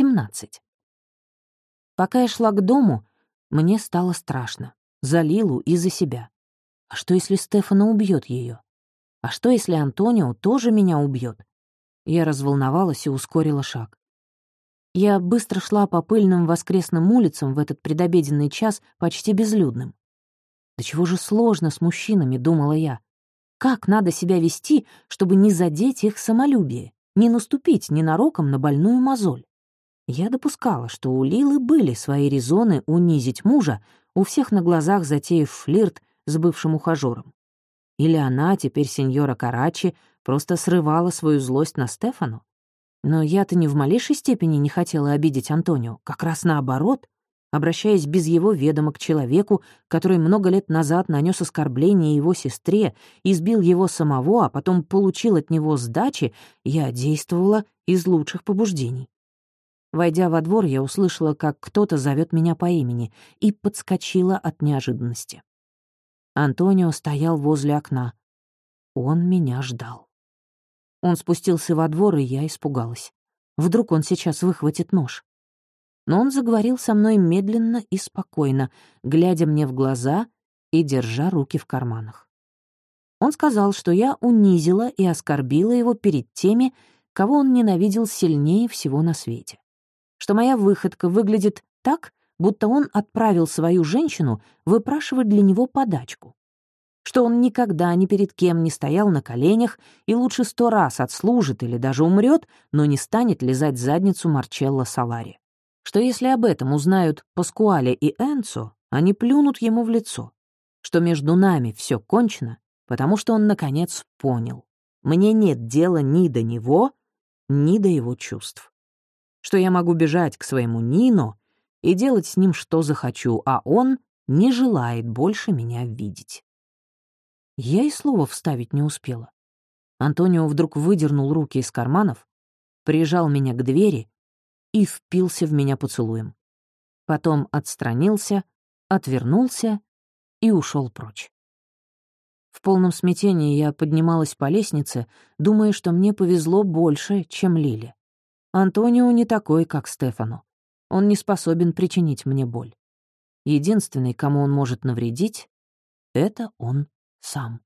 17. Пока я шла к дому, мне стало страшно. За Лилу и за себя. А что, если Стефана убьет ее? А что, если Антонио тоже меня убьет? Я разволновалась и ускорила шаг. Я быстро шла по пыльным воскресным улицам в этот предобеденный час почти безлюдным. Да чего же сложно с мужчинами, думала я. Как надо себя вести, чтобы не задеть их самолюбие, не наступить ненароком на больную мозоль? Я допускала, что у Лилы были свои резоны унизить мужа, у всех на глазах затеяв флирт с бывшим ухажером. Или она, теперь сеньора Карачи, просто срывала свою злость на Стефану? Но я-то ни в малейшей степени не хотела обидеть Антонио, как раз наоборот, обращаясь без его ведома к человеку, который много лет назад нанес оскорбление его сестре, избил его самого, а потом получил от него сдачи, я действовала из лучших побуждений. Войдя во двор, я услышала, как кто-то зовет меня по имени, и подскочила от неожиданности. Антонио стоял возле окна. Он меня ждал. Он спустился во двор, и я испугалась. Вдруг он сейчас выхватит нож. Но он заговорил со мной медленно и спокойно, глядя мне в глаза и держа руки в карманах. Он сказал, что я унизила и оскорбила его перед теми, кого он ненавидел сильнее всего на свете что моя выходка выглядит так, будто он отправил свою женщину выпрашивать для него подачку. Что он никогда ни перед кем не стоял на коленях и лучше сто раз отслужит или даже умрет, но не станет лизать задницу Марчелло Салари. Что если об этом узнают Паскуале и Энцо, они плюнут ему в лицо. Что между нами все кончено, потому что он, наконец, понял. Мне нет дела ни до него, ни до его чувств что я могу бежать к своему Нино и делать с ним что захочу, а он не желает больше меня видеть. Я и слова вставить не успела. Антонио вдруг выдернул руки из карманов, прижал меня к двери и впился в меня поцелуем. Потом отстранился, отвернулся и ушел прочь. В полном смятении я поднималась по лестнице, думая, что мне повезло больше, чем Лиле. Антонио не такой, как Стефану. Он не способен причинить мне боль. Единственный, кому он может навредить, — это он сам.